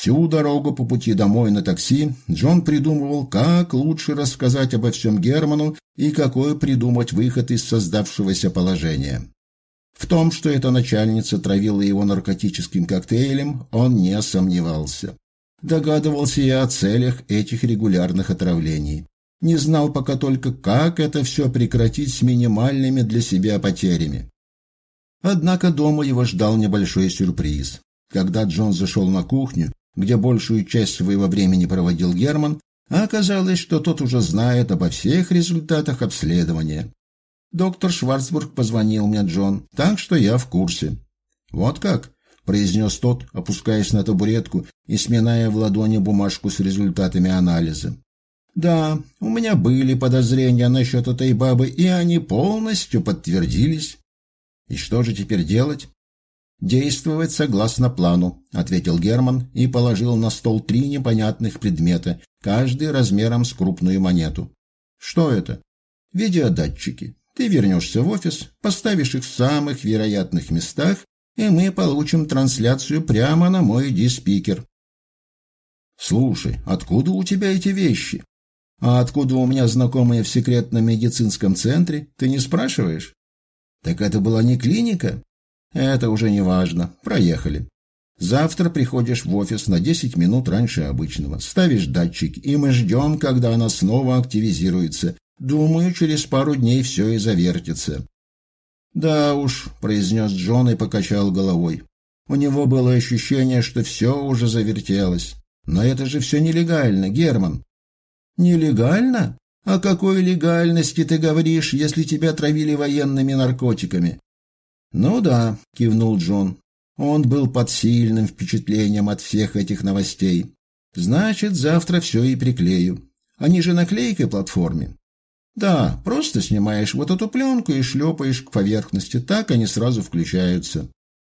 Всю дорогу по пути домой на такси Джон придумывал, как лучше рассказать обо всем Герману и какой придумать выход из создавшегося положения. В том, что эта начальница травила его наркотическим коктейлем, он не сомневался. Догадывался и о целях этих регулярных отравлений. Не знал пока только, как это все прекратить с минимальными для себя потерями. Однако дома его ждал небольшой сюрприз. Когда Джон зашел на кухню, где большую часть своего времени проводил Герман, оказалось, что тот уже знает обо всех результатах обследования. «Доктор Шварцбург позвонил мне, Джон, так что я в курсе». «Вот как?» – произнес тот, опускаясь на табуретку и сминая в ладони бумажку с результатами анализа. «Да, у меня были подозрения насчет этой бабы, и они полностью подтвердились. И что же теперь делать?» «Действовать согласно плану», — ответил Герман и положил на стол три непонятных предмета, каждый размером с крупную монету. «Что это?» «Видеодатчики. Ты вернешься в офис, поставишь их в самых вероятных местах, и мы получим трансляцию прямо на мой диспикер». «Слушай, откуда у тебя эти вещи?» «А откуда у меня знакомые в секретном медицинском центре? Ты не спрашиваешь?» «Так это была не клиника?» Это уже не важно. Проехали. Завтра приходишь в офис на 10 минут раньше обычного. Ставишь датчик, и мы ждем, когда она снова активизируется. Думаю, через пару дней все и завертится. Да уж, произнес Джон и покачал головой. У него было ощущение, что все уже завертелось. Но это же все нелегально, Герман. Нелегально? О какой легальности ты говоришь, если тебя травили военными наркотиками? «Ну да», — кивнул Джон. Он был под сильным впечатлением от всех этих новостей. «Значит, завтра все и приклею. Они же наклейкой платформе». «Да, просто снимаешь вот эту пленку и шлепаешь к поверхности, так они сразу включаются».